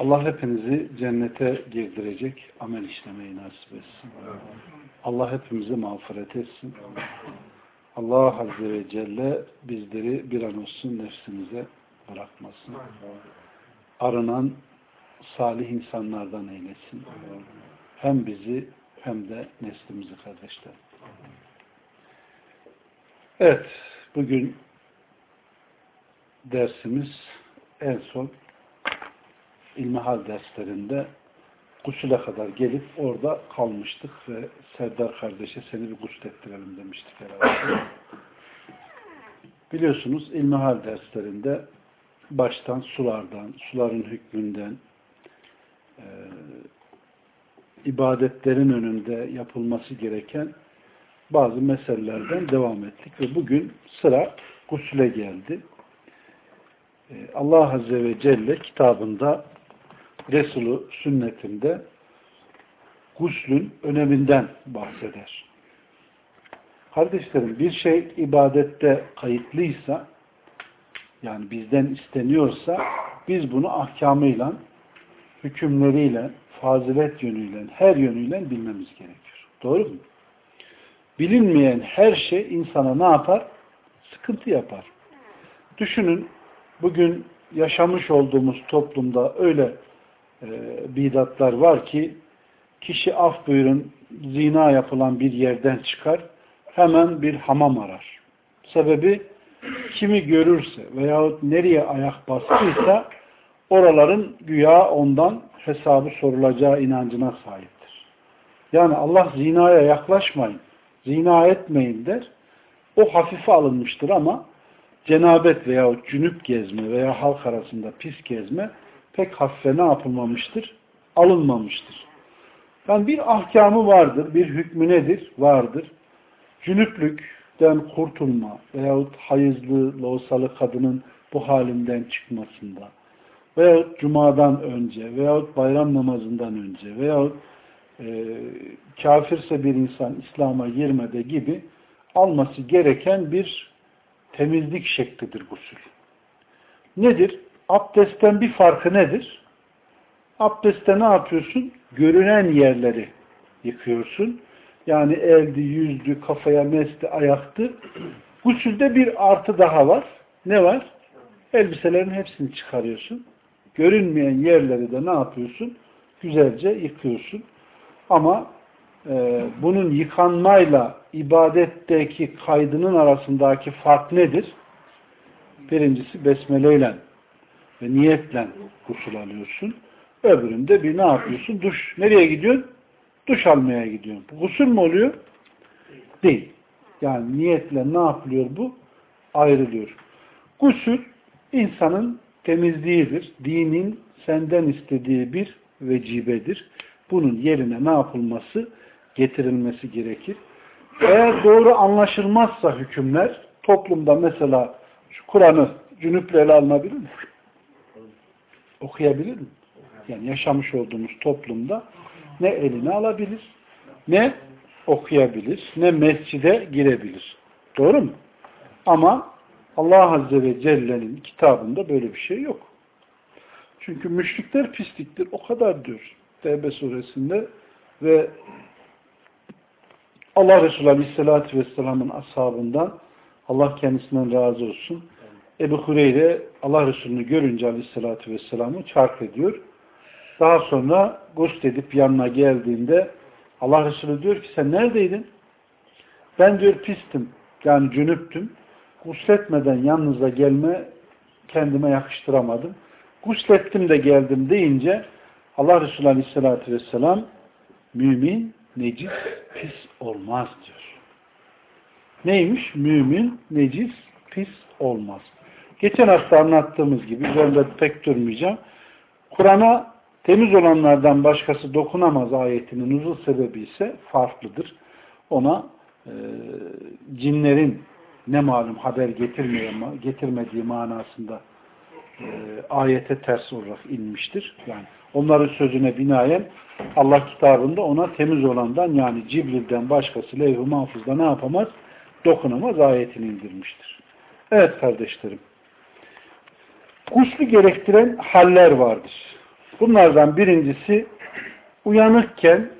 Allah hepinizi cennete girdirecek amel işlemeyi nasip etsin. Allah hepimize mağfiret etsin. Allah Azze ve Celle bizleri bir an olsun nefsimize bırakmasın. Arınan salih insanlardan eylesin. Hem bizi hem de neslimizi kardeşler. Evet, bugün dersimiz en son ilmihal derslerinde gusüle kadar gelip orada kalmıştık ve Serdar kardeşe seni bir guslettirelim demiştik herhalde. Biliyorsunuz ilmihal derslerinde baştan sulardan, suların hükmünden, e, ibadetlerin önünde yapılması gereken bazı meselelerden devam ettik ve bugün sıra gusüle geldi. E, Allah Azze ve Celle kitabında Resulü sünnetinde guslün öneminden bahseder. Kardeşlerim bir şey ibadette kayıtlıysa yani bizden isteniyorsa biz bunu ahkamıyla, hükümleriyle, fazilet yönüyle, her yönüyle bilmemiz gerekiyor. Doğru mu? Bilinmeyen her şey insana ne yapar? Sıkıntı yapar. Düşünün bugün yaşamış olduğumuz toplumda öyle e, bidatlar var ki kişi af buyurun zina yapılan bir yerden çıkar hemen bir hamam arar. Sebebi kimi görürse veyahut nereye ayak bastıysa oraların güya ondan hesabı sorulacağı inancına sahiptir. Yani Allah zinaya yaklaşmayın, zina etmeyin der. O hafife alınmıştır ama cenabet veyahut cünüp gezme veya halk arasında pis gezme pek hafife ne yapılmamıştır? Alınmamıştır. Yani bir ahkamı vardır, bir hükmü nedir? Vardır. Cünüplükten kurtulma veyahut hayızlı, loğusalı kadının bu halinden çıkmasında veyahut cumadan önce veyahut bayram namazından önce veyahut e, kafirse bir insan İslam'a girmede gibi alması gereken bir temizlik şeklidir gusül. Nedir? Abdestten bir farkı nedir? Abdestte ne yapıyorsun? Görünen yerleri yıkıyorsun. Yani eldi, yüzdü, kafaya mesti, ayaktı. Gusülde bir artı daha var. Ne var? Elbiselerin hepsini çıkarıyorsun. Görünmeyen yerleri de ne yapıyorsun? Güzelce yıkıyorsun. Ama e, bunun yıkanmayla ibadetteki kaydının arasındaki fark nedir? Birincisi besmeleyle ve niyetle gusül alıyorsun. Öbüründe bir ne yapıyorsun? Duş. Nereye gidiyorsun? Duş almaya gidiyorsun. Gusül mü oluyor? Değil. Yani niyetle ne yapılıyor bu? Ayrılıyor. Gusül insanın temizliğidir. Dinin senden istediği bir vecibedir. Bunun yerine ne yapılması? Getirilmesi gerekir. Eğer doğru anlaşılmazsa hükümler toplumda mesela şu Kur'an'ı cünüple ele alınabilir mi? Okuyabilir mi? Yani yaşamış olduğumuz toplumda ne eline alabilir, ne okuyabilir, ne mescide girebilir. Doğru mu? Ama Allah Azze ve Celle'nin kitabında böyle bir şey yok. Çünkü müşrikler pisliktir. O kadar diyor. Tevbe suresinde ve Allah Resulü Aleyhisselatü Vesselam'ın ashabından Allah kendisinden razı olsun Ebu Hureyre Allah Resulü'nü görünce aleyhissalatü vesselam'ı çark ediyor. Daha sonra gusl edip yanına geldiğinde Allah Resulü diyor ki sen neredeydin? Ben diyor pistim. Yani cünüptüm. Gusletmeden yanınıza gelme kendime yakıştıramadım. Guslettim de geldim deyince Allah Resulü Aleyhisselatü Vesselam mümin necis pis olmaz diyor. Neymiş? Mümin necis pis olmaz. Geçen hafta anlattığımız gibi üzerinde pek durmayacağım. Kur'an'a temiz olanlardan başkası dokunamaz ayetinin uzun sebebi ise farklıdır. Ona e, cinlerin ne malum haber getirmediği manasında e, ayete ters olarak inmiştir. Yani onların sözüne binaen Allah kitabında ona temiz olandan yani Cibril'den başkası levh-i mahfuzda ne yapamaz? Dokunamaz ayetini indirmiştir. Evet kardeşlerim. Guslü gerektiren haller vardır. Bunlardan birincisi uyanıkken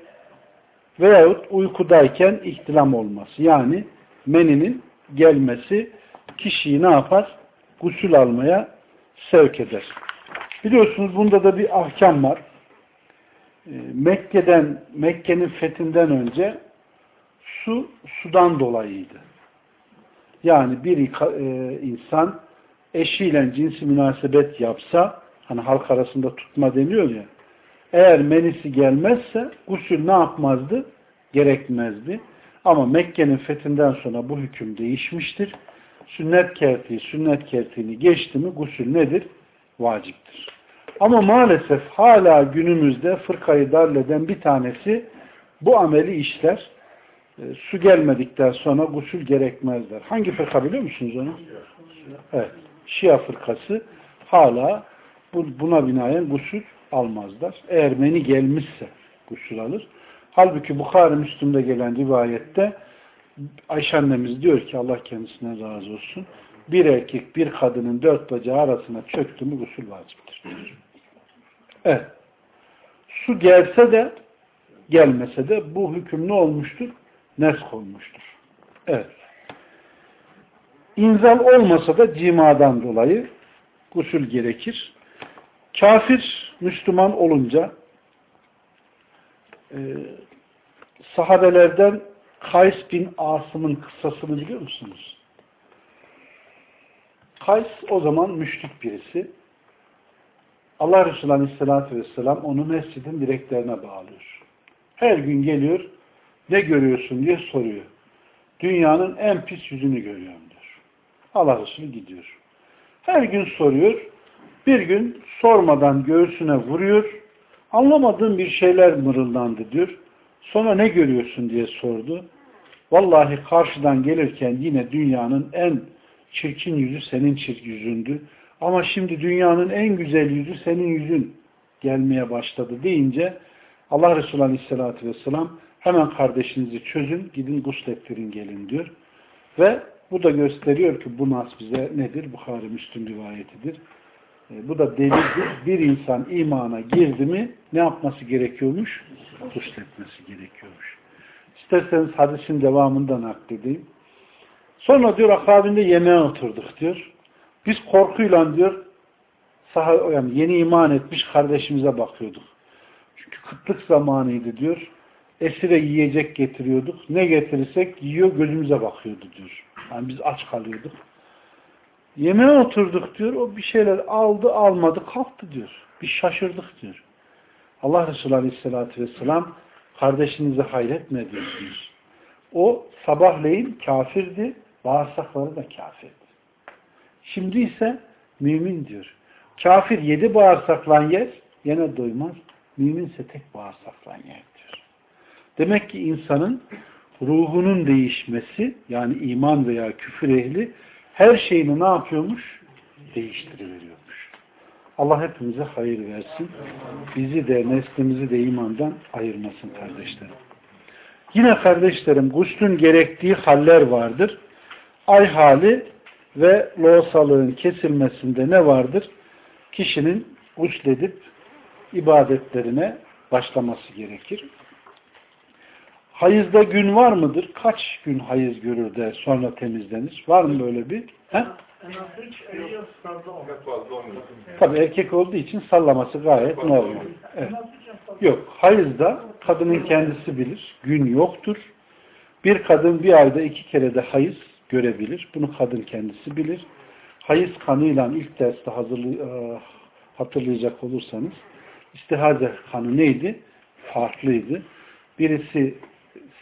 veyahut uykudayken ihtilam olması. Yani meninin gelmesi kişiyi ne yapar? Gusül almaya sevk eder. Biliyorsunuz bunda da bir ahkam var. Ee, Mekke'den, Mekke'nin fethinden önce su sudan dolayıydı. Yani bir e, insan eşiyle cinsi münasebet yapsa hani halk arasında tutma deniyor ya eğer menisi gelmezse gusül ne yapmazdı? Gerekmezdi. Ama Mekke'nin fethinden sonra bu hüküm değişmiştir. Sünnet kertiği, sünnet kertiğini geçti mi gusül nedir? Vaciptir. Ama maalesef hala günümüzde fırkayı darleden bir tanesi bu ameli işler. E, su gelmedikten sonra gusül gerekmezler. Hangi fırka biliyor musunuz onu? Evet. Şia fırkası hala buna binaen gusül almazlar. Eğer meni gelmişse gusül alır. Halbuki Bukhari Müslüm'de gelen rivayette Ayşe annemiz diyor ki Allah kendisine razı olsun. Bir erkek bir kadının dört bacağı arasına çöktü mü gusül vaciptir. Evet. Su gelse de gelmese de bu hüküm ne olmuştur? Nesk olmuştur. Evet. İnzal olmasa da cimadan dolayı gusül gerekir. Kafir Müslüman olunca e, sahabelerden Kays bin Asım'ın kıssasını biliyor musunuz? Kays o zaman müşrik birisi. Allah Resulü Aleyhisselatü Vesselam onu mescidin direklerine bağlıyor. Her gün geliyor, ne görüyorsun diye soruyor. Dünyanın en pis yüzünü görüyorum diyor. Allah Resulü gidiyor. Her gün soruyor. Bir gün sormadan göğsüne vuruyor. Anlamadığım bir şeyler mırıldandı diyor. Sonra ne görüyorsun diye sordu. Vallahi karşıdan gelirken yine dünyanın en çirkin yüzü senin çirkin yüzündü. Ama şimdi dünyanın en güzel yüzü senin yüzün gelmeye başladı deyince Allah Resulü Aleyhisselatü Vesselam hemen kardeşinizi çözün, gidin guslettirin gelin diyor. Ve bu da gösteriyor ki bu nas bize nedir? Bukhari Müslüm rivayetidir. E, bu da delildir. Bir insan imana girdi mi ne yapması gerekiyormuş? Gusletmesi gerekiyormuş. İsterseniz hadisin devamından nakledeyim. Sonra diyor akabinde yemeğe oturduk diyor. Biz korkuyla diyor yani yeni iman etmiş kardeşimize bakıyorduk. Çünkü kıtlık zamanıydı diyor. Esire yiyecek getiriyorduk. Ne getirirsek yiyor gözümüze bakıyordu diyor. Yani biz aç kalıyorduk. Yemeğe oturduk diyor. O bir şeyler aldı almadı kalktı diyor. Bir şaşırdık diyor. Allah Resulü Aleyhisselatü Vesselam kardeşinizi hayret mi ediyorsunuz? O sabahleyin kafirdi. Bağırsakları da kafirdi. Şimdi ise mümin diyor. Kafir yedi bağırsaklan yer yine doymaz. Müminse tek bağırsaklan yer diyor. Demek ki insanın ruhunun değişmesi yani iman veya küfür ehli her şeyini ne yapıyormuş? Değiştiriveriyormuş. Allah hepimize hayır versin. Bizi de neslimizi de imandan ayırmasın kardeşlerim. Yine kardeşlerim guslün gerektiği haller vardır. Ay hali ve loğusalığın kesilmesinde ne vardır? Kişinin gusledip ibadetlerine başlaması gerekir. Hayızda gün var mıdır? Kaç gün hayız görür de sonra temizlenir? Var mı böyle bir? He? Tabi erkek olduğu için sallaması gayet normal. Evet. Yok. Hayızda kadının kendisi bilir. Gün yoktur. Bir kadın bir ayda iki kere de hayız görebilir. Bunu kadın kendisi bilir. Hayız kanıyla ilk derste hazırlı, e, hatırlayacak olursanız istihaze kanı neydi? Farklıydı. Birisi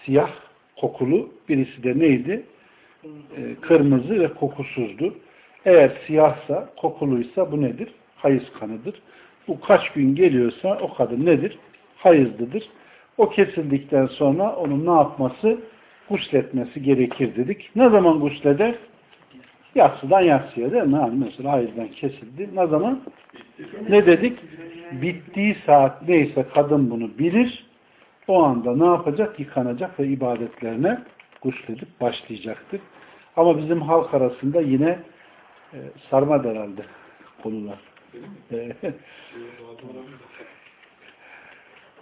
siyah kokulu, birisi de neydi? E, kırmızı ve kokusuzdu. Eğer siyahsa, kokuluysa bu nedir? Hayız kanıdır. Bu kaç gün geliyorsa o kadın nedir? Hayızlıdır. O kesildikten sonra onun ne yapması? Gusletmesi gerekir dedik. Ne zaman gusleder? Yatsıdan yatsıya değil mi? Yani mesela hayızdan kesildi. Ne zaman? Ne dedik? Bittiği saat neyse kadın bunu bilir. O anda ne yapacak? Yıkanacak ve ibadetlerine gusledip başlayacaktır. Ama bizim halk arasında yine e, sarma herhalde konular.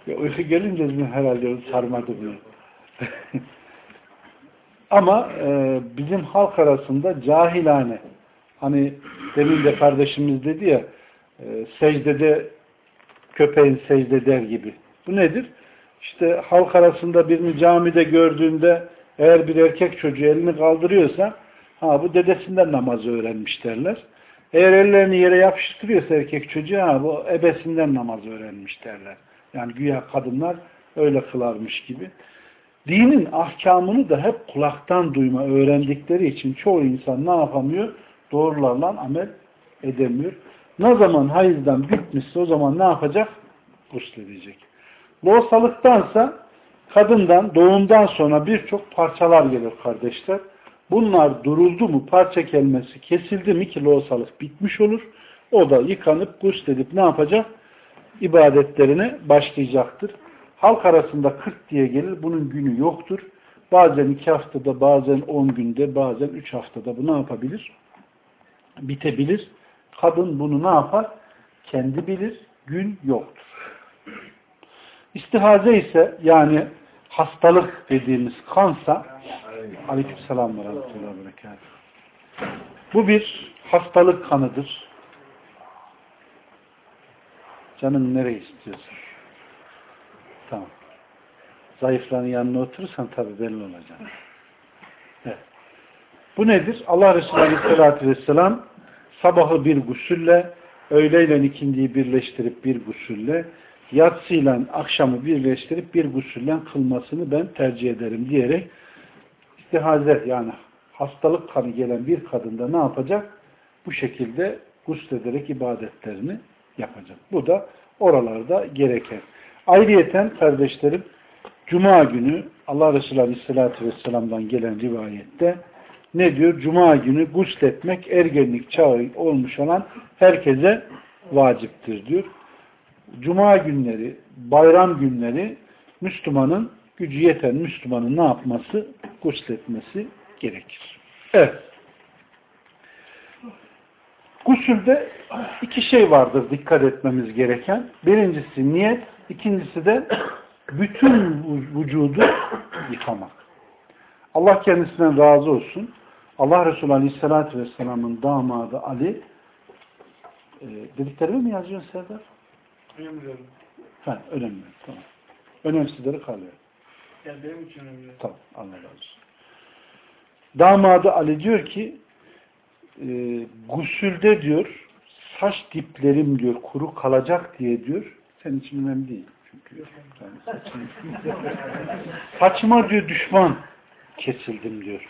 ya, uyku gelince mi herhalde sarmadı bunu. Ama e, bizim halk arasında cahilane hani demin de kardeşimiz dedi ya e, secdede köpeğin secde der gibi. Bu nedir? İşte halk arasında birini camide gördüğünde eğer bir erkek çocuğu elini kaldırıyorsa ha bu dedesinden namazı öğrenmiş derler. Eğer ellerini yere yapıştırıyorsa erkek çocuğu ha bu ebesinden namaz öğrenmiş derler. Yani güya kadınlar öyle kılarmış gibi. Dinin ahkamını da hep kulaktan duyma öğrendikleri için çoğu insan ne yapamıyor? Doğrularla amel edemiyor. Ne zaman hayızdan bitmişse o zaman ne yapacak? Gusledecek. Loğusalıktansa kadından doğumdan sonra birçok parçalar gelir kardeşler. Bunlar duruldu mu parça kelmesi kesildi mi ki loğusalık bitmiş olur. O da yıkanıp gusledip ne yapacak? İbadetlerine başlayacaktır. Halk arasında 40 diye gelir. Bunun günü yoktur. Bazen iki haftada, bazen 10 günde, bazen 3 haftada bu ne yapabilir? Bitebilir. Kadın bunu ne yapar? Kendi bilir. Gün yoktur. İstihaze ise yani hastalık dediğimiz kansa aleykümselam ve rahmetullahi ve Bu bir hastalık kanıdır. Canın nereye istiyorsun? Tamam. Zayıfların yanına oturursan tabi belli olacak. Evet. Bu nedir? Allah Resulü Aleyhisselatü Vesselam sabahı bir gusülle, öğleyle ikindiyi birleştirip bir gusülle, yatsıyla akşamı birleştirip bir gusülle kılmasını ben tercih ederim diyerek istihaze yani hastalık kanı gelen bir kadında ne yapacak? Bu şekilde guslederek ibadetlerini yapacak. Bu da oralarda gereken. Ayrıyeten kardeşlerim Cuma günü Allah Resulü Aleyhisselatü Vesselam'dan gelen rivayette ne diyor? Cuma günü gusletmek ergenlik çağı olmuş olan herkese vaciptir diyor. Cuma günleri, bayram günleri Müslümanın gücü yeten Müslümanın ne yapması? Gusletmesi gerekir. Evet. Gusülde iki şey vardır dikkat etmemiz gereken. Birincisi niyet, ikincisi de bütün vücudu yıkamak. Allah kendisinden razı olsun. Allah Resulü Aleyhisselatü Vesselam'ın damadı Ali e, dediklerimi mi yazıyorsun Serdar? Önemli. Ha, önemli. Tamam. Önemsizleri kalıyor. Yani benim için önemli. Tamam. Allah razı olsun. Damadı Ali diyor ki e, gusülde diyor saç diplerim diyor kuru kalacak diye diyor. Senin için önemli değil. Çünkü yani saçıma diyor düşman kesildim diyor.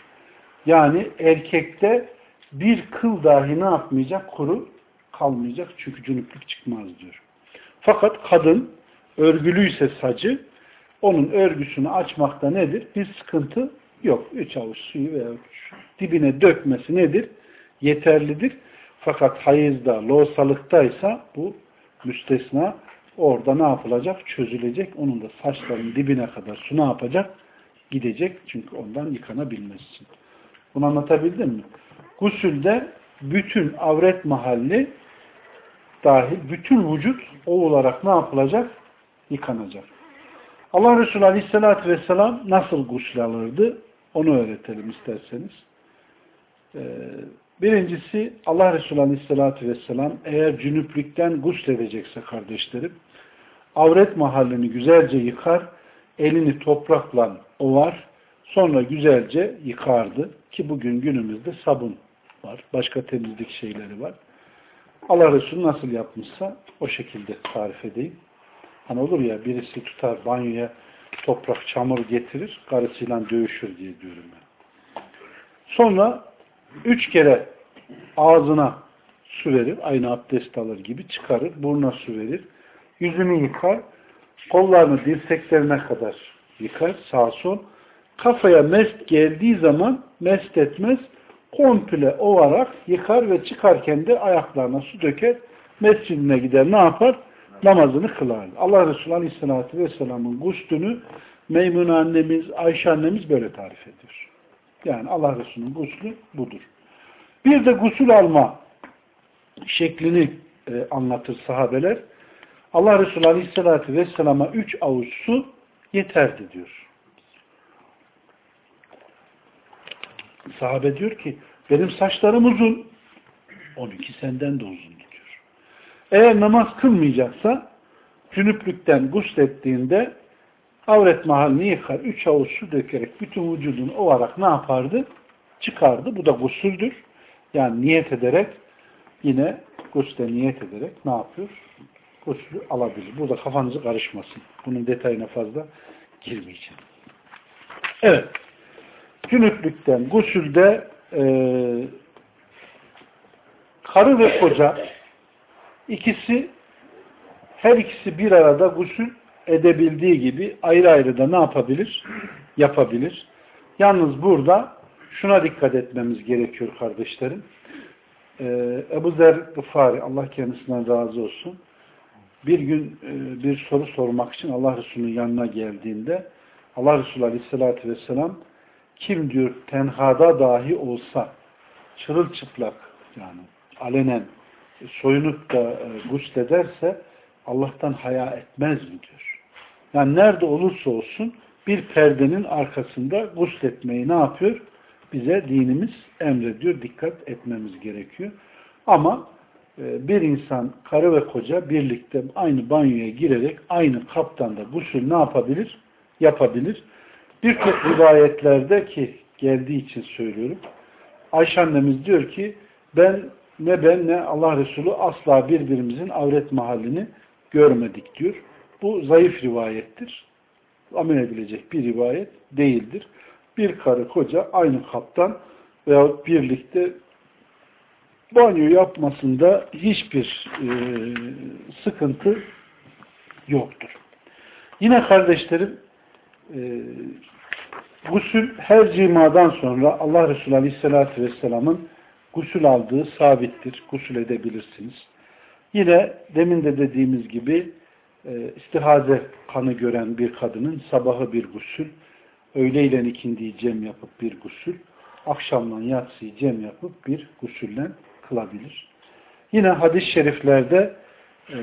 Yani erkekte bir kıl dahi ne yapmayacak? Kuru kalmayacak. Çünkü cünüplük çıkmaz diyor. Fakat kadın örgülüyse sacı onun örgüsünü açmakta nedir? Bir sıkıntı yok. Üç avuç suyu veya dibine dökmesi nedir? Yeterlidir. Fakat hayızda, loğusalıktaysa bu müstesna orada ne yapılacak? Çözülecek. Onun da saçların dibine kadar su ne yapacak? Gidecek. Çünkü ondan yıkanabilmesi için. Bunu anlatabildim mi? Gusülde bütün avret mahalli dahil bütün vücut o olarak ne yapılacak? Yıkanacak. Allah Resulü Aleyhisselatü Vesselam nasıl gusül alırdı? Onu öğretelim isterseniz. Ee, birincisi Allah Resulü Aleyhisselatü Vesselam eğer cünüplükten gusledecekse kardeşlerim avret mahallini güzelce yıkar, elini toprakla ovar, Sonra güzelce yıkardı ki bugün günümüzde sabun var. Başka temizlik şeyleri var. Allah Resulü nasıl yapmışsa o şekilde tarif edeyim. Hani olur ya birisi tutar banyoya toprak, çamur getirir, karısıyla dövüşür diye diyorum ben. Sonra üç kere ağzına su verir, aynı abdest alır gibi çıkarır, burnuna su verir, yüzünü yıkar, kollarını dirseklerine kadar yıkar, sağ sol, kafaya mest geldiği zaman mest etmez, komple ovarak yıkar ve çıkarken de ayaklarına su döker, mescidine gider, ne yapar? Namazını kılar. Allah Resulü Aleyhisselatü Vesselam'ın guslünü Meymune annemiz, Ayşe annemiz böyle tarif ediyor. Yani Allah Resulü'nün guslü budur. Bir de gusül alma şeklini e, anlatır sahabeler. Allah Resulü Aleyhisselatü Vesselam'a üç avuç su yeterdi diyor. Sahabe diyor ki benim saçlarım uzun. Onunki senden de uzun diyor. Eğer namaz kılmayacaksa cünüplükten guslettiğinde avret mahallini yıkar. Üç avuç su dökerek bütün vücudunu ovarak ne yapardı? Çıkardı. Bu da gusüldür. Yani niyet ederek yine gusle niyet ederek ne yapıyor? Guslü alabilir. Burada kafanızı karışmasın. Bunun detayına fazla girmeyeceğim. Evet. Cünüplükten, gusülde e, karı ve koca ikisi her ikisi bir arada gusül edebildiği gibi ayrı ayrı da ne yapabilir? Yapabilir. Yalnız burada şuna dikkat etmemiz gerekiyor kardeşlerim. Ee, Ebu Zer Gıfari, Allah kendisinden razı olsun, bir gün e, bir soru sormak için Allah Resulü'nün yanına geldiğinde Allah Resulü Aleyhisselatü Vesselam kim diyor tenhada dahi olsa çırılçıplak yani alenen soyunup da e, guslederse Allah'tan haya etmez mi diyor. Yani nerede olursa olsun bir perdenin arkasında gusletmeyi ne yapıyor? Bize dinimiz emrediyor. Dikkat etmemiz gerekiyor. Ama e, bir insan karı ve koca birlikte aynı banyoya girerek aynı kaptan da gusül ne yapabilir? Yapabilir. Birçok rivayetlerde ki geldiği için söylüyorum. Ayşe annemiz diyor ki ben ne ben ne Allah Resulü asla birbirimizin avret mahallini görmedik diyor. Bu zayıf rivayettir. Amel edilecek bir rivayet değildir. Bir karı koca aynı kaptan veya birlikte banyo yapmasında hiçbir e, sıkıntı yoktur. Yine kardeşlerim e, gusül her cimadan sonra Allah Resulü Aleyhisselatü Vesselam'ın gusül aldığı sabittir. Gusül edebilirsiniz. Yine demin de dediğimiz gibi e, istihaze kanı gören bir kadının sabahı bir gusül, öğleyle ikindiyi cem yapıp bir gusül, akşamla yatsıyı cem yapıp bir gusülle kılabilir. Yine hadis-i şeriflerde e,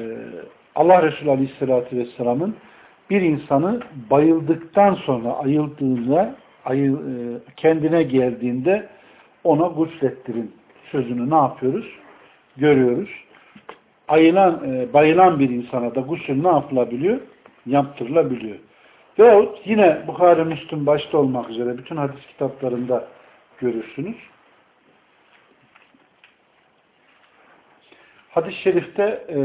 Allah Resulü Aleyhisselatü Vesselam'ın bir insanı bayıldıktan sonra ayıldığında ayı, e, kendine geldiğinde ona guslettirin sözünü ne yapıyoruz? Görüyoruz. Ayılan, e, bayılan bir insana da gusül ne yapılabiliyor? Yaptırılabiliyor. Veyahut yine Bukhari Müslüm başta olmak üzere bütün hadis kitaplarında görürsünüz. Hadis-i şerifte e,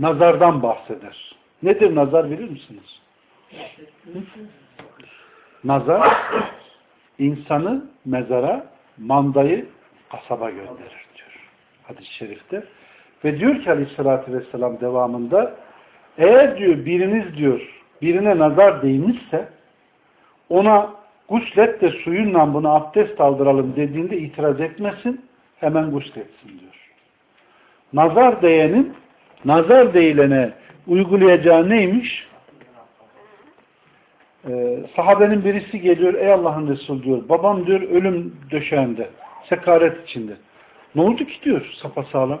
nazardan bahseder. Nedir nazar bilir misiniz? Nazar insanı mezara, mandayı kasaba gönderir diyor. Hadis-i şerifte. Ve diyor ki aleyhissalatü vesselam devamında eğer diyor biriniz diyor birine nazar değmişse ona guslet de suyunla buna abdest aldıralım dediğinde itiraz etmesin hemen gusletsin diyor. Nazar değenin nazar değilene uygulayacağı neymiş? Ee, sahabenin birisi geliyor ey Allah'ın Resulü diyor babam diyor ölüm döşeğinde sekaret içinde. Ne oldu ki diyor sapasağlam.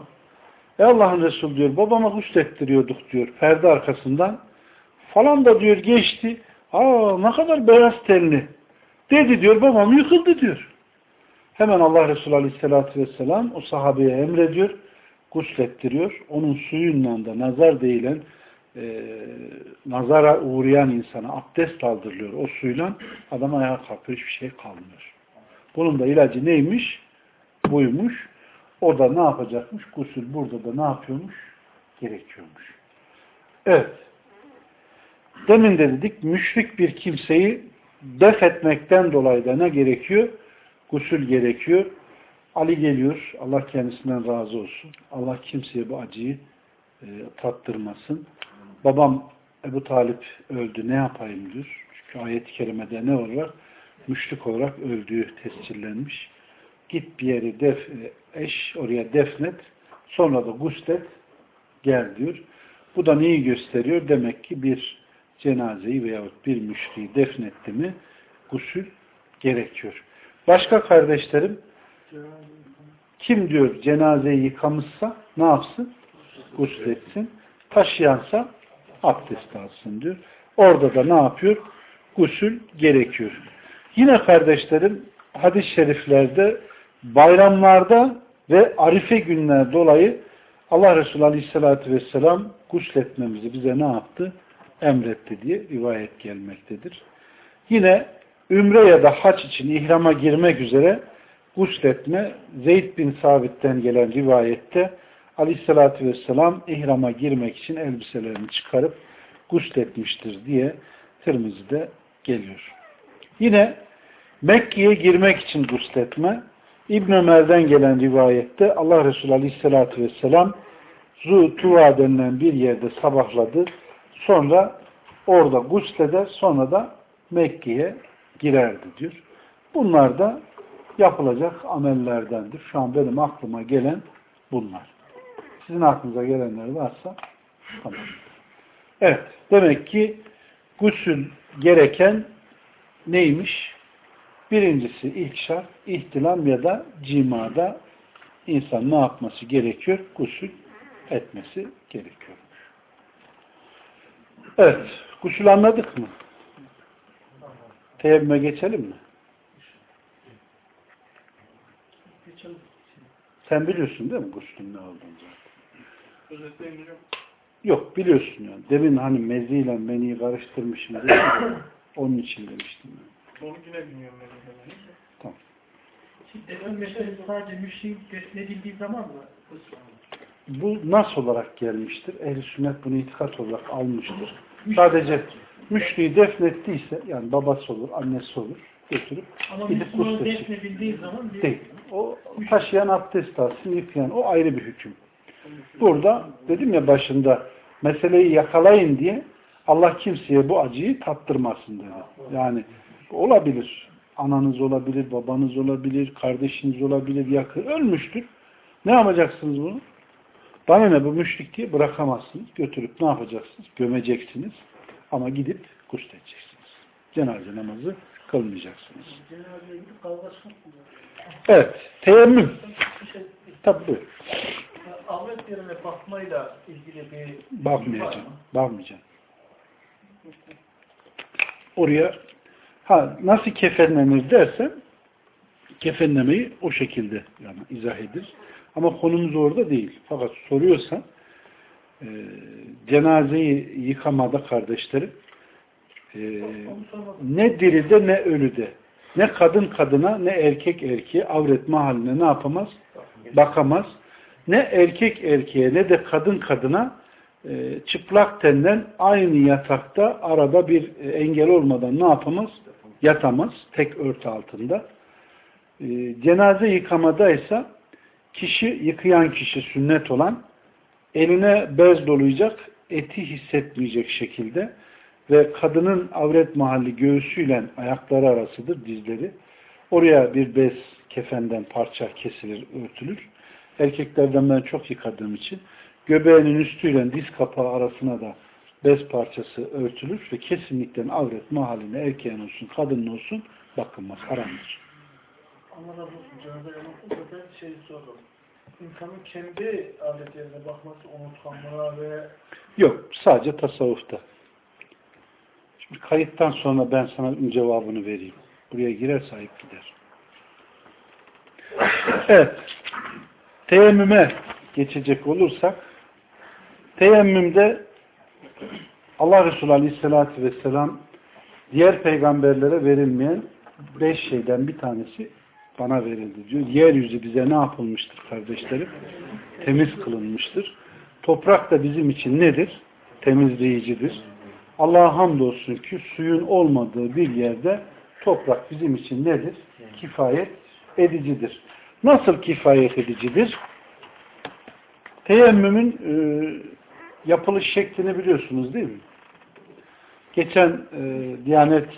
Ey Allah'ın Resulü diyor babama guslettiriyorduk diyor perde arkasından. Falan da diyor geçti. Aa ne kadar beyaz tenli. Dedi diyor babam yıkıldı diyor. Hemen Allah Resulü Aleyhisselatü Vesselam o sahabeye emrediyor. Guslettiriyor. Onun suyundan da nazar değilen e, nazara uğrayan insana abdest aldırılıyor o suyla adam ayağa kalkıyor hiçbir şey kalmıyor. Bunun da ilacı neymiş? Buymuş. O da ne yapacakmış? Gusül burada da ne yapıyormuş? Gerekiyormuş. Evet. Demin de dedik müşrik bir kimseyi def etmekten dolayı da ne gerekiyor? Gusül gerekiyor. Ali geliyor. Allah kendisinden razı olsun. Allah kimseye bu acıyı e, tattırmasın. Babam Ebu Talip öldü ne yapayım diyor. Çünkü ayet-i kerimede ne olarak? Müşrik olarak öldüğü tescillenmiş. Git bir yeri def, e, eş oraya defnet sonra da guslet gel diyor. Bu da neyi gösteriyor? Demek ki bir cenazeyi veyahut bir müşriği defnetti mi gusül gerekiyor. Başka kardeşlerim kim diyor cenazeyi yıkamışsa ne yapsın? Gusletsin. Taşıyansa abdest alsın diyor. Orada da ne yapıyor? Gusül gerekiyor. Yine kardeşlerim hadis-i şeriflerde bayramlarda ve arife günler dolayı Allah Resulü Aleyhisselatü Vesselam gusletmemizi bize ne yaptı? Emretti diye rivayet gelmektedir. Yine ümre ya da haç için ihrama girmek üzere gusletme Zeyd bin Sabit'ten gelen rivayette Aleyhisselatü Vesselam ihrama girmek için elbiselerini çıkarıp gusletmiştir diye Tirmizi'de geliyor. Yine Mekke'ye girmek için gusletme İbn Ömer'den gelen rivayette Allah Resulü Aleyhisselatü Vesselam Zu Tuva denilen bir yerde sabahladı. Sonra orada gusleder sonra da Mekke'ye girerdi diyor. Bunlar da yapılacak amellerdendir. Şu an benim aklıma gelen bunlar. Sizin aklınıza gelenler varsa tamam. Evet. Demek ki gusül gereken neymiş? Birincisi ilk şart ihtilam ya da cimada insan ne yapması gerekiyor? Gusül etmesi gerekiyor. Evet. Gusül anladık mı? Teyemmüme geçelim mi? Sen biliyorsun değil mi guslün ne olduğunu? Özetleyin hocam. Yok biliyorsun yani. Demin hani meziyle meniyi karıştırmışım dedim ya, Onun için demiştim. Yani. Onu yine bilmiyorum ben. de. Tamam. Defin meselesi sadece müşrik defnedildiği zaman mı? Bu nasıl olarak gelmiştir? Ehl-i sünnet bunu itikat olarak almıştır. Sadece müşriği defnettiyse yani babası olur, annesi olur götürüp Ama gidip defnedildiği zaman bir Değil. O taşıyan abdest alsın, yıkayan o ayrı bir hüküm. Burada dedim ya başında meseleyi yakalayın diye Allah kimseye bu acıyı tattırmasın dedi. Yani olabilir. Ananız olabilir, babanız olabilir, kardeşiniz olabilir, yakın. Ölmüştür. Ne yapacaksınız bunu? Bana ne bu müşrik diye bırakamazsınız. Götürüp ne yapacaksınız? Gömeceksiniz. Ama gidip gusledeceksiniz. Cenaze namazı kılmayacaksınız. Evet. Teyemmüm. Tabii buyur. Avret yerine bakmayla ilgili bir Bakmayacağım. Bakmayacağım. Oraya ha nasıl kefenlenir dersen kefenlemeyi o şekilde yani izah edir. Ama konumuz orada değil. Fakat soruyorsan e, cenazeyi yıkamada kardeşlerim e, ne diride ne ölüde ne kadın kadına ne erkek erkeğe avret mahaline ne yapamaz? Bakamaz. Ne erkek erkeğe ne de kadın kadına e, çıplak tenden aynı yatakta arada bir e, engel olmadan ne yapamaz? Yatamaz. Tek örtü altında. E, cenaze yıkamada ise kişi yıkayan kişi sünnet olan eline bez dolayacak eti hissetmeyecek şekilde ve kadının avret mahalli göğsüyle ayakları arasıdır dizleri. Oraya bir bez kefenden parça kesilir, örtülür. Erkeklerden ben çok yıkadığım için göbeğinin üstüyle diz kapağı arasına da bez parçası örtülür ve kesinlikle avret mahalline erkeğin olsun, kadının olsun bakılmaz, haramdır. Allah razı olsun. Cenaze yanıltı da ben şey sordum. İnsanın kendi adetlerine bakması unutkanlığa ve Yok, sadece tasavvufta. Şimdi kayıttan sonra ben sana cevabını vereyim. Buraya girer sahip gider. Evet. Teyemmüme geçecek olursak teyemmümde Allah Resulü Aleyhisselatü Vesselam diğer peygamberlere verilmeyen beş şeyden bir tanesi bana verildi diyor. Yeryüzü bize ne yapılmıştır kardeşlerim? Temiz kılınmıştır. Toprak da bizim için nedir? Temizleyicidir. Allah'a hamdolsun ki suyun olmadığı bir yerde toprak bizim için nedir? Kifayet edicidir. Nasıl kifayet edicidir? Teyemmümün e, yapılış şeklini biliyorsunuz değil mi? Geçen e, Diyanet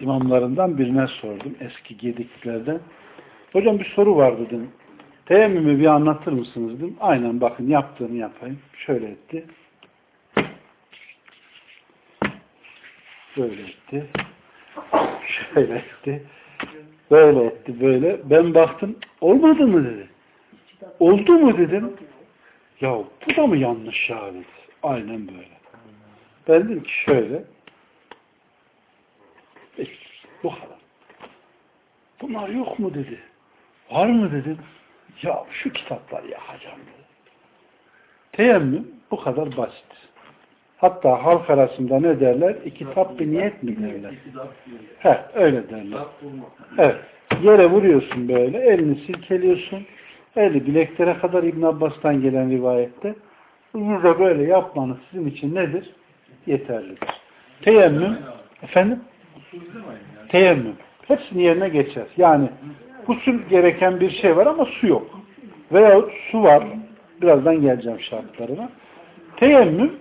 imamlarından birine sordum. Eski gediklerden. Hocam bir soru var dedim. Teyemmümü bir anlatır mısınız dedim. Aynen bakın yaptığını yapayım. Şöyle etti. Böyle etti. Şöyle etti. Böyle etti böyle. Ben baktım olmadı mı dedi. Oldu mu dedim. Ya bu da mı yanlış ya dedi. Aynen böyle. Ben dedim ki şöyle. "E, Bu kadar. Bunlar yok mu dedi. Var mı dedim. Ya şu kitaplar yakacağım dedi. Teyemmüm bu kadar basit. Hatta halk arasında ne derler? İki tap bir niyet mi derler? He, öyle derler. Evet. Yere vuruyorsun böyle, elini silkeliyorsun. Eli bileklere kadar İbn Abbas'tan gelen rivayette. Yüze böyle yapmanız sizin için nedir? Yeterlidir. Teyemmüm, efendim? Teyemmüm. Hepsinin yerine geçer. Yani gusül gereken bir şey var ama su yok. Veyahut su var. Birazdan geleceğim şartlarına. Teyemmüm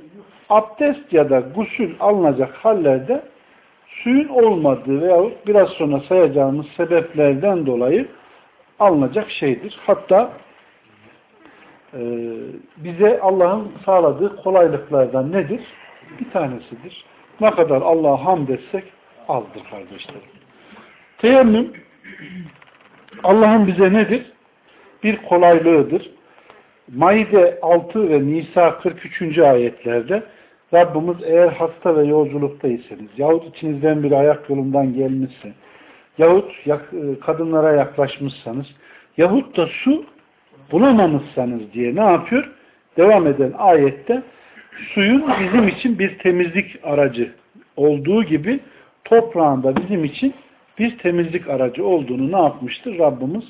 abdest ya da gusül alınacak hallerde suyun olmadığı veyahut biraz sonra sayacağımız sebeplerden dolayı alınacak şeydir. Hatta e, bize Allah'ın sağladığı kolaylıklardan nedir? Bir tanesidir. Ne kadar Allah'a hamd etsek azdır kardeşlerim. Teyemmüm Allah'ın bize nedir? Bir kolaylığıdır. Maide 6 ve Nisa 43. ayetlerde Rabbimiz eğer hasta ve yolculuktaysanız yahut içinizden bir ayak yolundan gelmişse yahut yak, kadınlara yaklaşmışsanız yahut da su bulamamışsanız diye ne yapıyor? Devam eden ayette suyun bizim için bir temizlik aracı olduğu gibi toprağın da bizim için bir temizlik aracı olduğunu ne yapmıştır? Rabbimiz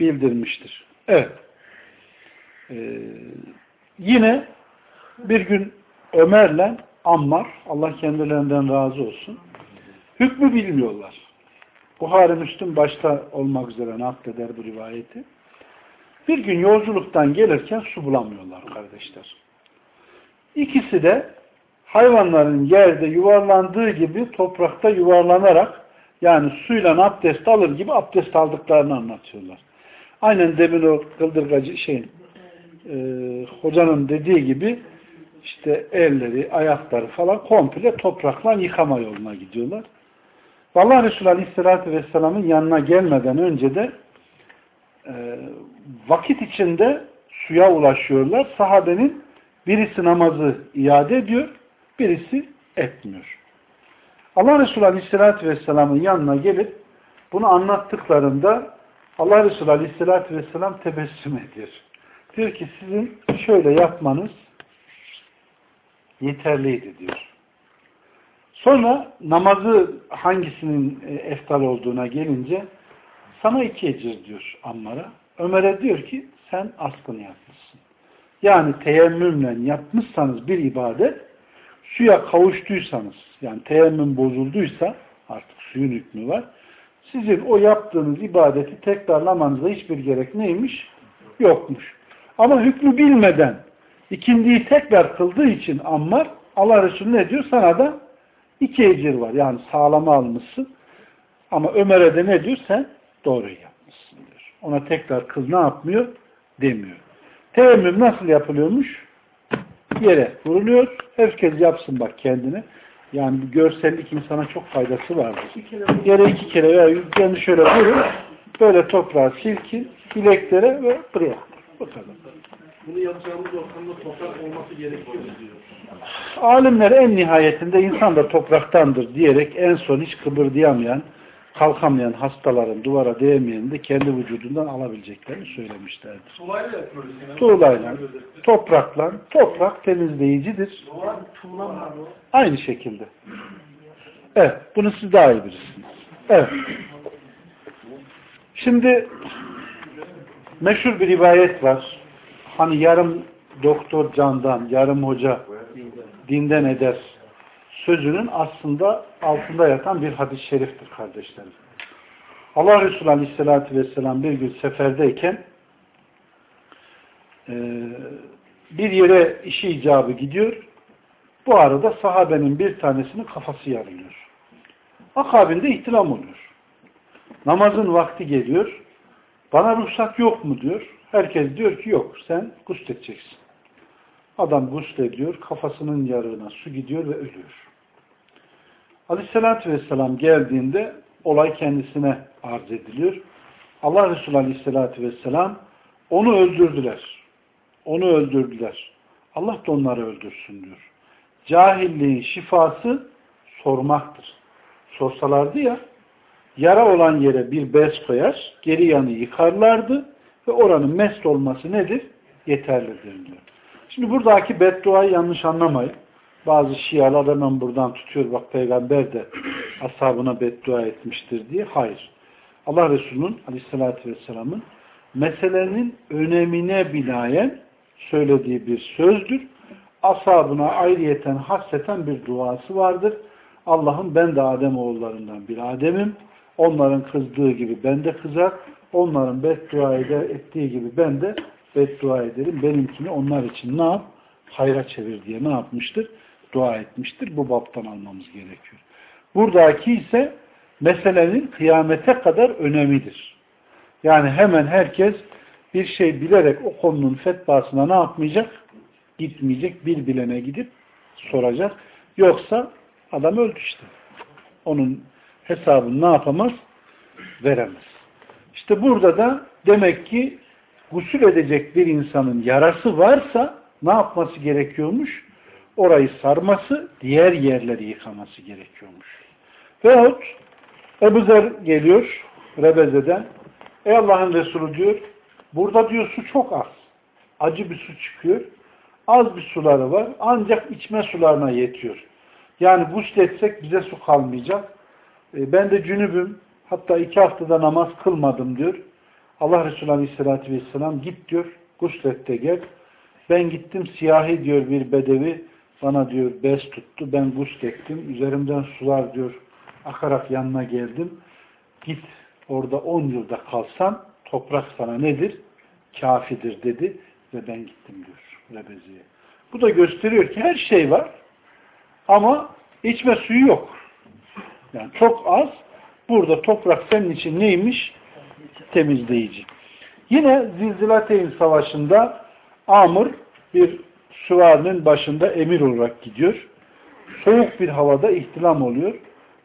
bildirmiştir. Evet. Ee, yine bir gün Ömer'le Ammar, Allah kendilerinden razı olsun, hükmü bilmiyorlar. Buhari Müslüm başta olmak üzere nakleder bu rivayeti. Bir gün yolculuktan gelirken su bulamıyorlar kardeşler. İkisi de hayvanların yerde yuvarlandığı gibi toprakta yuvarlanarak yani suyla abdest alır gibi abdest aldıklarını anlatıyorlar. Aynen demin o kıldırgacı şeyin e, hocanın dediği gibi işte elleri, ayakları falan komple toprakla yıkama yoluna gidiyorlar. Vallahi Resulü Aleyhisselatü Vesselam'ın yanına gelmeden önce de e, vakit içinde suya ulaşıyorlar. Sahabenin birisi namazı iade ediyor, birisi etmiyor. Allah Resulü Aleyhisselatü Vesselam'ın yanına gelip bunu anlattıklarında Allah Resulü Aleyhisselatü Vesselam tebessüm ediyor. Diyor ki sizin şöyle yapmanız yeterliydi diyor. Sonra namazı hangisinin e, eftal olduğuna gelince sana iki ecir diyor Ammar'a. Ömer'e diyor ki sen askını yapmışsın. Yani teyemmümle yapmışsanız bir ibadet suya kavuştuysanız yani teyemmüm bozulduysa artık suyun hükmü var. Sizin o yaptığınız ibadeti tekrarlamanıza hiçbir gerek neymiş? Yokmuş. Ama hükmü bilmeden ikindiyi tekrar kıldığı için Ammar Allah Resulü ne diyor? Sana da iki ecir var. Yani sağlama almışsın. Ama Ömer'e de ne diyor? Sen doğruyu yapmışsın diyor. Ona tekrar kıl ne yapmıyor? Demiyor. Teyemmüm nasıl yapılıyormuş? Yere vuruluyor. Herkes yapsın bak kendine. Yani bu görsellik insana çok faydası vardır. Yere iki kere veya yüzlerini şöyle vurur. Böyle toprağı silkin, bileklere ve buraya. Bu kadar. Bunu yapacağımız ortamda toprak olması gerekiyor diyor. Alimler en nihayetinde insan da topraktandır diyerek en son hiç kıpırdayamayan kalkamayan hastaların duvara değmeyen de kendi vücudundan alabileceklerini söylemişlerdir. Sulayla yapıyoruz. Tuğlayla, toprakla, toprak temizleyicidir. Aynı şekilde. Evet, bunu siz daha iyi bilirsiniz. Evet. Şimdi meşhur bir rivayet var. Hani yarım doktor candan, yarım hoca dinden eder sözünün aslında altında yatan bir hadis-i şeriftir kardeşlerim. Allah Resulü Aleyhisselatü Vesselam bir gün seferdeyken e, bir yere işi icabı gidiyor. Bu arada sahabenin bir tanesinin kafası yarılıyor. Akabinde ihtilam oluyor. Namazın vakti geliyor. Bana ruhsat yok mu diyor. Herkes diyor ki yok. Sen gusledeceksin. Adam guslediyor. Kafasının yarığına su gidiyor ve ölüyor. Aleyhissalatü vesselam geldiğinde olay kendisine arz ediliyor. Allah Resulü Aleyhisselatü vesselam onu öldürdüler. Onu öldürdüler. Allah da onları öldürsün diyor. Cahilliğin şifası sormaktır. Sorsalardı ya yara olan yere bir bez koyar, geri yanı yıkarlardı ve oranın mest olması nedir? Yeterlidir diyor. Şimdi buradaki bedduayı yanlış anlamayın. Bazı şialar hemen buradan tutuyor. Bak peygamber de ashabına beddua etmiştir diye. Hayır. Allah Resulü'nün aleyhissalatü vesselamın meselenin önemine binaen söylediği bir sözdür. Ashabına ayrıyeten hasreten bir duası vardır. Allah'ım ben de Adem oğullarından bir Adem'im. Onların kızdığı gibi ben de kızar. Onların beddua eder, ettiği gibi ben de beddua ederim. Benimkini onlar için ne yap? Hayra çevir diye ne yapmıştır? Dua etmiştir. Bu baptan almamız gerekiyor. Buradaki ise meselenin kıyamete kadar önemidir. Yani hemen herkes bir şey bilerek o konunun fetvasına ne yapmayacak? Gitmeyecek. Bir bilene gidip soracak. Yoksa adam öldü işte. Onun hesabını ne yapamaz? Veremez. İşte burada da demek ki gusül edecek bir insanın yarası varsa ne yapması gerekiyormuş? Orayı sarması, diğer yerleri yıkaması gerekiyormuş. Veyahut Ebu Zer geliyor Rebeze'den. Ey Allah'ın Resulü diyor, burada diyor su çok az. Acı bir su çıkıyor. Az bir suları var. Ancak içme sularına yetiyor. Yani gusletsek bize su kalmayacak. E, ben de cünübüm. Hatta iki haftada namaz kılmadım diyor. Allah Resulü Aleyhisselatü Vesselam git diyor. Guslet de gel. Ben gittim siyahi diyor bir bedevi. Bana diyor bez tuttu. Ben guslettim. Üzerimden sular diyor akarak yanına geldim. Git orada on yılda kalsan toprak sana nedir? Kafidir dedi ve ben gittim diyor Rebezi'ye. Bu da gösteriyor ki her şey var ama içme suyu yok. Yani çok az. Burada toprak senin için neymiş? Temizleyici. Yine Zilzilateyn Savaşı'nda Amr bir süvarinin başında emir olarak gidiyor. Soğuk bir havada ihtilam oluyor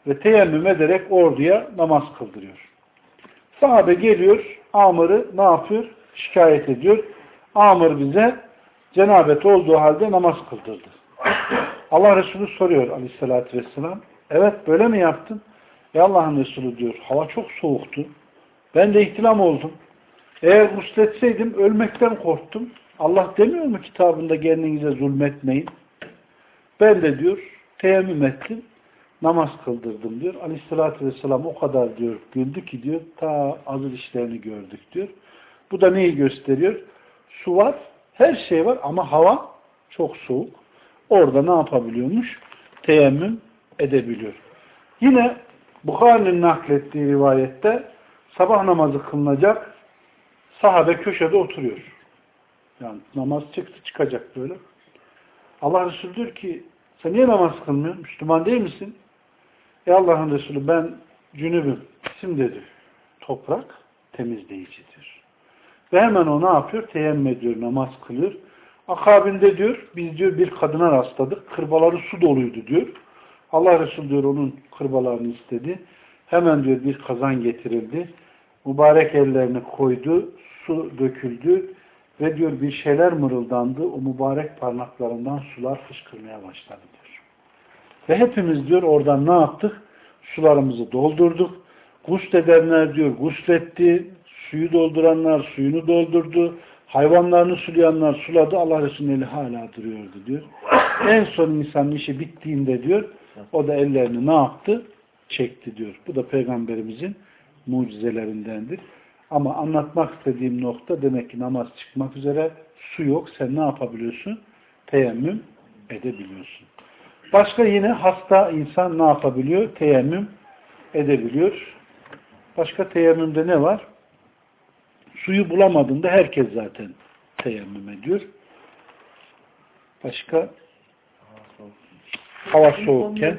ve teyemmüm ederek orduya namaz kıldırıyor. Sahabe geliyor, Amr'ı ne yapıyor? Şikayet ediyor. Amr bize cenabet olduğu halde namaz kıldırdı. Allah Resulü soruyor aleyhissalatü vesselam. Evet böyle mi yaptın? Ey Allah'ın Resulü diyor. Hava çok soğuktu. Ben de ihtilam oldum. Eğer musletseydim ölmekten korktum. Allah demiyor mu kitabında kendinize zulmetmeyin? Ben de diyor teyemmüm ettim. Namaz kıldırdım diyor. Aleyhissalatü vesselam o kadar diyor güldü ki diyor ta azır işlerini gördük diyor. Bu da neyi gösteriyor? Su var, her şey var ama hava çok soğuk. Orada ne yapabiliyormuş? Teyemmüm edebiliyor. Yine Bukhari'nin naklettiği rivayette sabah namazı kılınacak sahabe köşede oturuyor. Yani namaz çıktı çıkacak böyle. Allah Resulü diyor ki sen niye namaz kılmıyorsun? Müslüman değil misin? Ey Allah'ın Resulü ben cünübüm. İsim dedi. Toprak temizleyicidir. Ve hemen o ne yapıyor? Teyemmüm ediyor, namaz kılıyor. Akabinde diyor, biz diyor bir kadına rastladık. Kırbaları su doluydu diyor. Allah Resulü diyor onun kırbalarını istedi. Hemen diyor bir kazan getirildi. Mübarek ellerini koydu. Su döküldü. Ve diyor bir şeyler mırıldandı. O mübarek parmaklarından sular fışkırmaya başladı diyor. Ve hepimiz diyor oradan ne yaptık? Sularımızı doldurduk. Gusledenler diyor gusletti, suyu dolduranlar suyunu doldurdu, hayvanlarını sulayanlar suladı, Allah Resulü'nün eli hala duruyordu diyor. En son insanın işi bittiğinde diyor, o da ellerini ne yaptı? Çekti diyor. Bu da Peygamberimizin mucizelerindendir. Ama anlatmak istediğim nokta demek ki namaz çıkmak üzere su yok. Sen ne yapabiliyorsun? Teyemmüm edebiliyorsun. Başka yine hasta insan ne yapabiliyor? Teyemmüm edebiliyor. Başka teyemmümde ne var? Suyu bulamadığında herkes zaten teyemmüm ediyor. Başka hava soğukken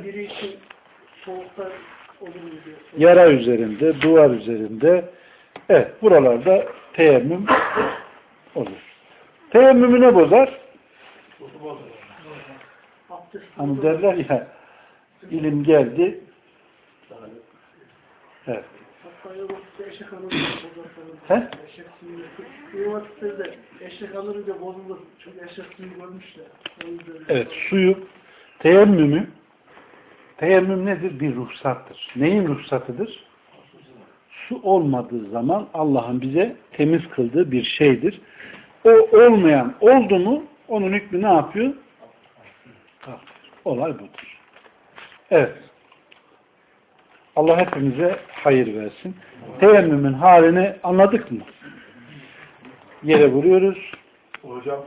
diyor. yara üzerinde, duvar üzerinde evet buralarda teyemmüm olur. Teyemmümü ne bozar? Hani derler ya ilim geldi. Evet. He? Evet suyu teyemmümü teyemmüm nedir? Bir ruhsattır. Neyin ruhsatıdır? Su olmadığı zaman Allah'ın bize temiz kıldığı bir şeydir. O olmayan oldu mu onun hükmü ne yapıyor? Olay budur. Evet. Allah hepimize hayır versin. Teyemmümün halini anladık mı? Yere vuruyoruz. Hocam,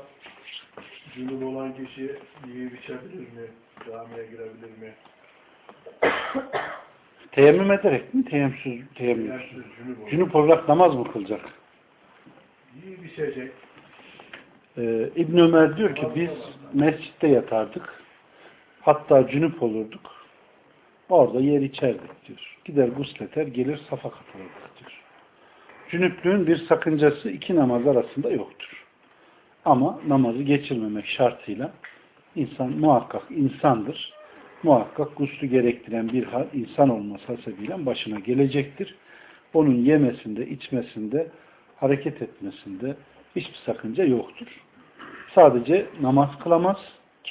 cünüp olan kişi yiyip içebilir mi? Camiye girebilir mi? Teyemmüm ederek mi? Teyemmümsüz, teyemmümsüz. Yersiz cünüp olan. Cünüp olarak namaz mı kılacak? Yiyip içecek. Ee, İbn Ömer diyor ki biz mescitte yatardık. Hatta cünüp olurduk. Orada yer içerdik diyor. Gider gusleter gelir safa katılırdık diyor. Cünüplüğün bir sakıncası iki namaz arasında yoktur. Ama namazı geçirmemek şartıyla insan muhakkak insandır. Muhakkak guslü gerektiren bir hal insan olması hasebiyle başına gelecektir. Onun yemesinde, içmesinde, hareket etmesinde hiçbir sakınca yoktur. Sadece namaz kılamaz,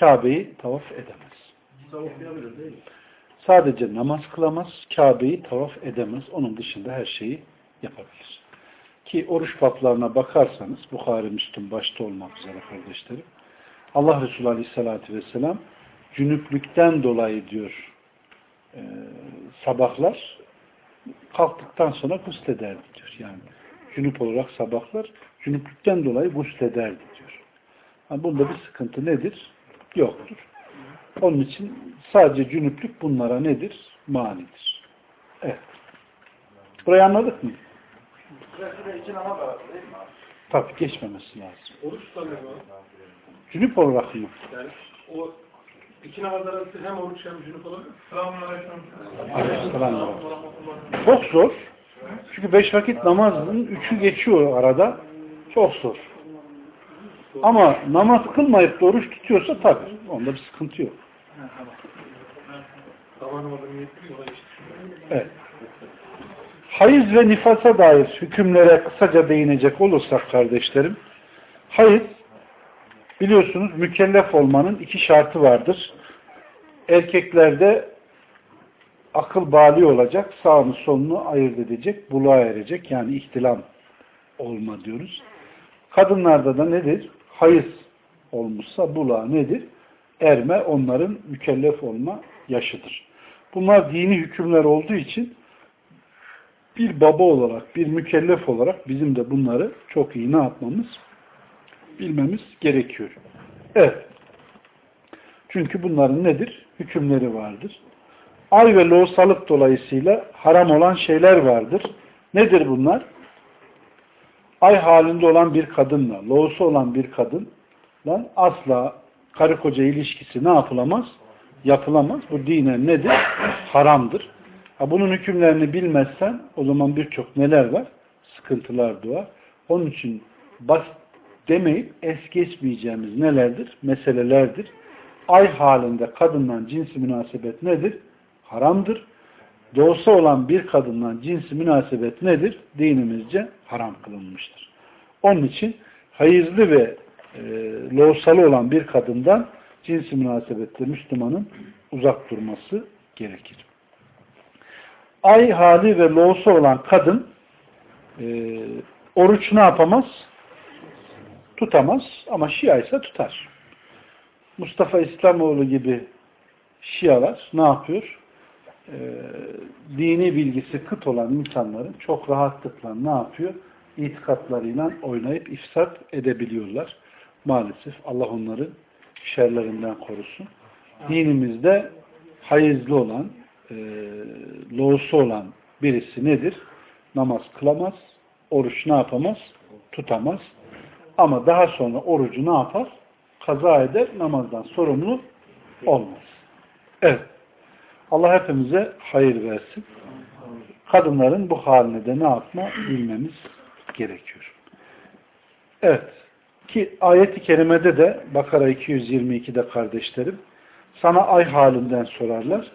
Kabe'yi tavaf edemez. Sadece namaz kılamaz, Kabe'yi tavaf edemez. Onun dışında her şeyi yapabilir. Ki oruç bablarına bakarsanız, Bukhari Müslüm başta olmak üzere kardeşlerim, Allah Resulü Aleyhisselatü Vesselam cünüplükten dolayı diyor e, sabahlar kalktıktan sonra guslederdi diyor. Yani cünüp olarak sabahlar cünüplükten dolayı guslederdi diyor. Yani bunda bir sıkıntı nedir? Yoktur. Onun için sadece cünüplük bunlara nedir? Manidir. Evet. Burayı anladık mı? Burası iki var değil mi? Tabii geçmemesi lazım. Oruç tutamıyor mu? Cünüp olarak mı? Yani o iki namaz arası hem oruç hem cünüp olabilir. Selamun aleyküm. Aleyhisselam. Çok zor. Çünkü beş vakit namazın üçü geçiyor arada. Çok zor. Ama namaz kılmayıp da oruç tutuyorsa tabii. Onda bir sıkıntı yok. Evet. Hayız ve nifasa dair hükümlere kısaca değinecek olursak kardeşlerim, hayız biliyorsunuz mükellef olmanın iki şartı vardır. Erkeklerde akıl bali olacak, sağını solunu ayırt edecek, buluğa erecek yani ihtilam olma diyoruz. Kadınlarda da nedir? Hayız olmuşsa buluğa nedir? Erme onların mükellef olma yaşıdır. Bunlar dini hükümler olduğu için bir baba olarak, bir mükellef olarak bizim de bunları çok iyi ne yapmamız? Bilmemiz gerekiyor. Evet. Çünkü bunların nedir? Hükümleri vardır. Ay ve loğusalık dolayısıyla haram olan şeyler vardır. Nedir bunlar? Ay halinde olan bir kadınla, loğusu olan bir kadınla asla karı koca ilişkisi ne yapılamaz? Yapılamaz. Bu dinen nedir? Haramdır. Ha, bunun hükümlerini bilmezsen o zaman birçok neler var? Sıkıntılar doğar. Onun için bas demeyip es geçmeyeceğimiz nelerdir? Meselelerdir. Ay halinde kadından cinsi münasebet nedir? Haramdır. Doğsa olan bir kadından cinsi münasebet nedir? Dinimizce haram kılınmıştır. Onun için hayızlı ve e, loğusalı olan bir kadından cinsi münasebette Müslümanın uzak durması gerekir. Ay hali ve loğusu olan kadın e, oruç ne yapamaz? Tutamaz ama Şia ise tutar. Mustafa İslamoğlu gibi Şialar ne yapıyor? Ee, dini bilgisi kıt olan insanların çok rahatlıkla ne yapıyor? İtikatlarıyla oynayıp ifsat edebiliyorlar. Maalesef Allah onları şerlerinden korusun. Dinimizde hayızlı olan, e, loğusu olan birisi nedir? Namaz kılamaz, oruç ne yapamaz? Tutamaz. Ama daha sonra orucu ne yapar? Kaza eder, namazdan sorumlu olmaz. Evet. Allah hepimize hayır versin. Kadınların bu haline de ne yapma bilmemiz gerekiyor. Evet. Ki ayet-i kerimede de Bakara 222'de kardeşlerim sana ay halinden sorarlar.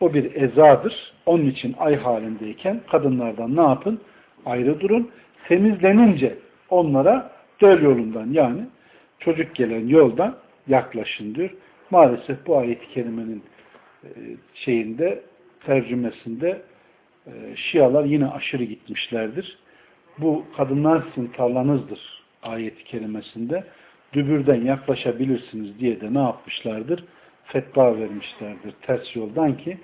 O bir ezadır. Onun için ay halindeyken kadınlardan ne yapın? Ayrı durun. Temizlenince onlara döl yolundan yani çocuk gelen yoldan yaklaşın diyor. Maalesef bu ayet-i kerimenin e, şeyinde tercümesinde e, Şialar yine aşırı gitmişlerdir. Bu kadınlar sizin tarlanızdır ayet-i kerimesinde. Dübürden yaklaşabilirsiniz diye de ne yapmışlardır? Fetva vermişlerdir ters yoldan ki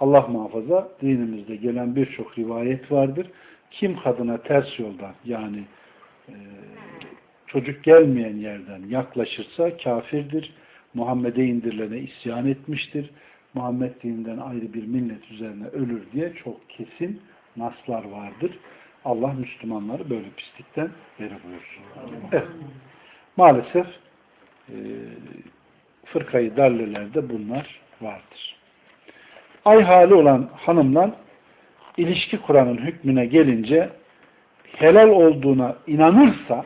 Allah muhafaza dinimizde gelen birçok rivayet vardır. Kim kadına ters yoldan yani e, çocuk gelmeyen yerden yaklaşırsa kafirdir. Muhammed'e indirilene isyan etmiştir. Muhammed dininden ayrı bir millet üzerine ölür diye çok kesin naslar vardır. Allah Müslümanları böyle pislikten beri buyursun. Evet. Maalesef e, fırkayı darlelerde bunlar vardır. Ay hali olan hanımla ilişki kuranın hükmüne gelince helal olduğuna inanırsa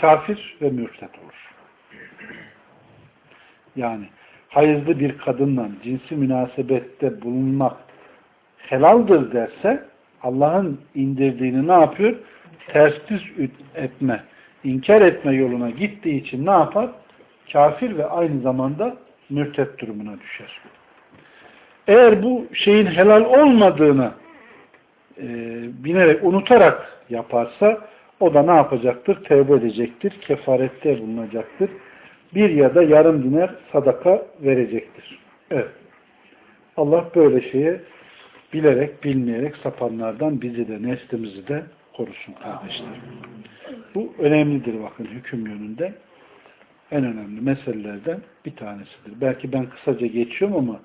kafir ve mürtet olur. Yani hayızlı bir kadınla cinsi münasebette bulunmak helaldir derse Allah'ın indirdiğini ne yapıyor? Ters düz etme, inkar etme yoluna gittiği için ne yapar? Kafir ve aynı zamanda mürtet durumuna düşer. Eğer bu şeyin helal olmadığını e, binerek, unutarak yaparsa o da ne yapacaktır? Tevbe edecektir. Kefarette bulunacaktır. Bir ya da yarım diner sadaka verecektir. Evet. Allah böyle şeye bilerek, bilmeyerek sapanlardan bizi de, neslimizi de korusun kardeşler. Bu önemlidir bakın hüküm yönünde. En önemli meselelerden bir tanesidir. Belki ben kısaca geçiyorum ama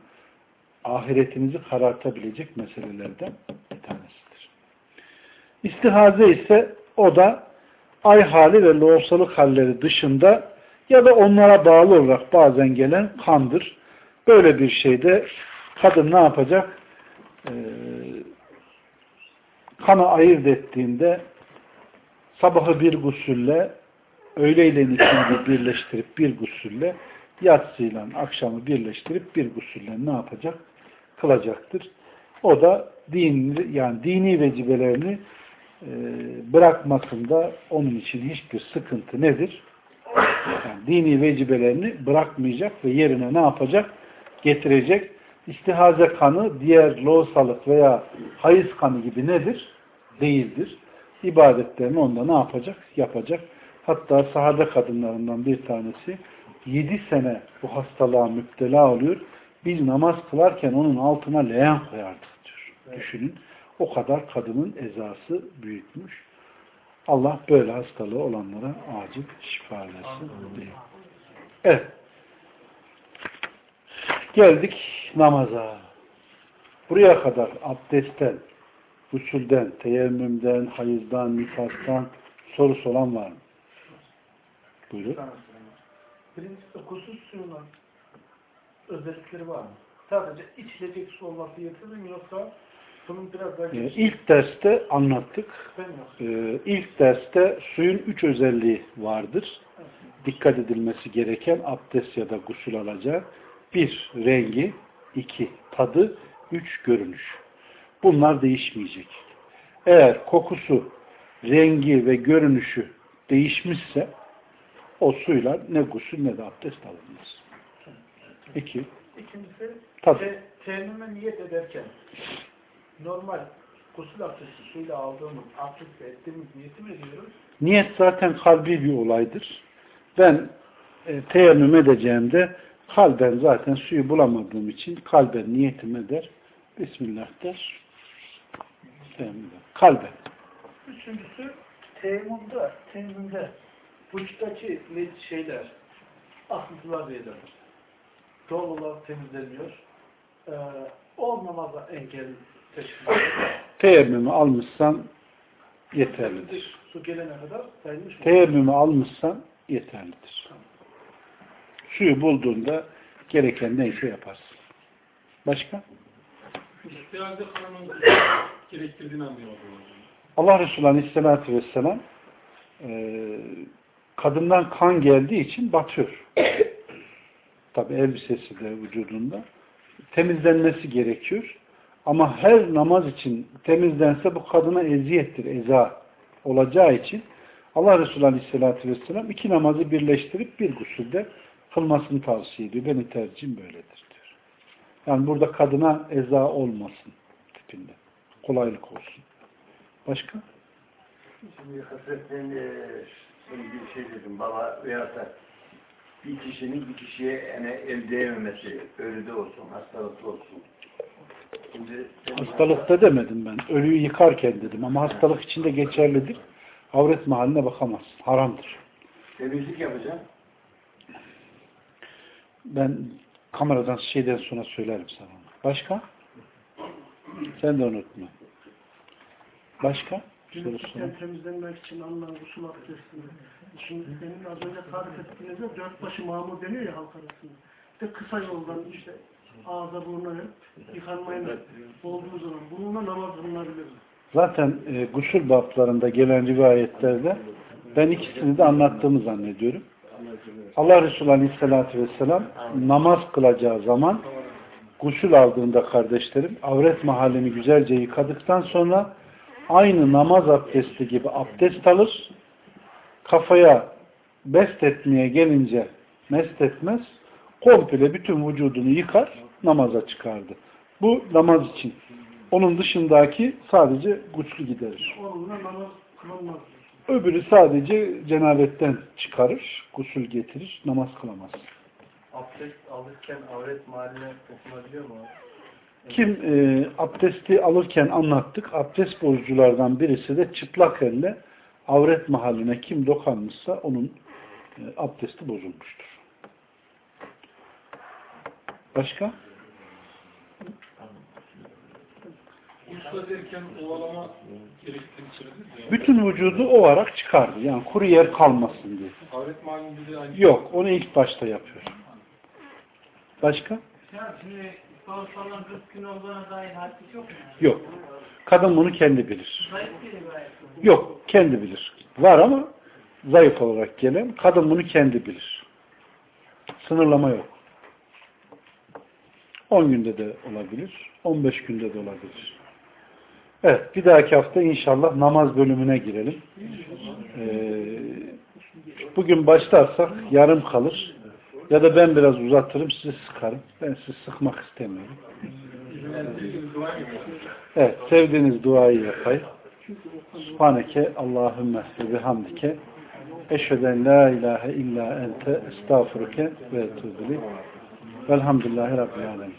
ahiretinizi karartabilecek meselelerden bir tanesidir. İstihaze ise o da ay hali ve loğusalık halleri dışında ya da onlara bağlı olarak bazen gelen kandır. Böyle bir şeyde kadın ne yapacak? Ee, kanı ayırt ettiğinde sabahı bir gusülle öğleyle ikindi birleştirip bir gusülle yatsıyla akşamı birleştirip bir gusülle ne yapacak? Kılacaktır. O da din, yani dini vecibelerini e, bırakmasında onun için hiçbir sıkıntı nedir? Yani dini vecibelerini bırakmayacak ve yerine ne yapacak? Getirecek. İstihaze kanı diğer loğusalık veya hayız kanı gibi nedir? Değildir. İbadetlerini onda ne yapacak? Yapacak. Hatta sahabe kadınlarından bir tanesi yedi sene bu hastalığa müptela oluyor. Biz namaz kılarken onun altına leğen koyardık diyor. Düşünün. O kadar kadının ezası büyütmüş. Allah böyle hastalığı olanlara acil şifa versin. Evet. Geldik namaza. Buraya kadar abdestten, usulden, teyemmümden, hayızdan, nifastan sorusu olan var mı? Buyurun. Birincisi kusur suyunun özellikleri var mı? Sadece içilecek su olması yeterli mi yoksa bunun biraz daha Ee, İlk derste anlattık. Ee, İlk derste suyun üç özelliği vardır. Dikkat edilmesi gereken abdest ya da gusül alacak. Bir, rengi. iki tadı. Üç, görünüş. Bunlar değişmeyecek. Eğer kokusu, rengi ve görünüşü değişmişse o suyla ne gusül ne de abdest alınmaz. İki, İkincisi te, teyemmüme niyet ederken normal gusül abdesti suyla aldığımız abdestle ettiğimiz niyeti mi ediyoruz? Niyet zaten kalbi bir olaydır. Ben e, teyemmüm edeceğimde kalben zaten suyu bulamadığım için kalben niyetim eder. Bismillah der. Teyemmüm eder. Kalben. Üçüncüsü teyemmümde, teyemmümde ne şeyler, akıntılar diyelim. Doğal olarak temizleniyor. Ee, o namaza engel teşkil. Teyemmümü almışsan yeterlidir. Su gelene kadar sayılmış mı? Teyemmümü almışsan yeterlidir. Suyu bulduğunda gereken neyse yaparsın. Başka? İstihalde kanının gerektirdiğini anlayamadım. Allah Resulü Aleyhisselatü Vesselam e, kadından kan geldiği için batıyor. Tabi elbisesi de vücudunda. Temizlenmesi gerekiyor. Ama her namaz için temizlense bu kadına eziyettir, eza olacağı için Allah Resulü Aleyhisselatü Vesselam iki namazı birleştirip bir gusülde kılmasını tavsiye ediyor. Benim tercihim böyledir diyor. Yani burada kadına eza olmasın tipinde. Kolaylık olsun. Başka? Şimdi hasretten e, böyle bir şey dedim baba veya da bir kişinin bir kişiye yani el değmemesi, ölüde olsun, hastalıklı olsun. Şimdi Hastalıkta demedim ben. Ölüyü yıkarken dedim ama hastalık içinde geçerlidir. Avret mahaline bakamazsın. Haramdır. temizlik yapacağım. Ben kameradan şeyden sonra söylerim sana. Başka? Sen de unutma. Başka? Günlükten temizlenmek için alınan usul abdestinde. Şimdi benim az önce tarif ettiğinizde dört başı mamur deniyor ya halk arasında. İşte kısa yoldan işte ağza burnuna yıkanmayın olduğu zaman bununla namaz kılınabilir. Zaten e, gusül bablarında gelen rivayetlerde ben ikisini de anlattığımı zannediyorum. Allah Resulü Aleyhisselatü Vesselam namaz kılacağı zaman gusül aldığında kardeşlerim avret mahallini güzelce yıkadıktan sonra aynı namaz abdesti gibi abdest alır kafaya best etmeye gelince mest etmez komple bütün vücudunu yıkar namaza çıkardı. Bu namaz için. Onun dışındaki sadece güçlü giderir. Onunla namaz kılınmaz. Öbürü sadece cenabetten çıkarır, gusül getirir, namaz kılamaz. Abdest alırken avret mahalline dokunabiliyor mu? Kim e, abdesti alırken anlattık, abdest bozuculardan birisi de çıplak elle avret mahalline kim dokanmışsa onun e, abdesti bozulmuştur. Başka? Bütün vücudu ovarak çıkardı. Yani kuru yer kalmasın diye. Aynı. Yok, onu ilk başta yapıyor. Başka? Ya şimdi son falan 40 gün olduğuna dair hadis yok mu? Yok. Kadın bunu kendi bilir. Yok, kendi bilir. Var ama zayıf olarak gelen kadın bunu kendi bilir. Sınırlama yok. 10 günde de olabilir, 15 günde de olabilir. Evet, bir dahaki hafta inşallah namaz bölümüne girelim. Ee, bugün başlarsak yarım kalır. Ya da ben biraz uzatırım, sizi sıkarım. Ben sizi sıkmak istemiyorum. Evet, sevdiğiniz duayı yapayım. Subhaneke Allahümme ve bihamdike eşheden la ilahe illa ente estağfuruke ve etûbü Velhamdülillahi Rabbil Alemin.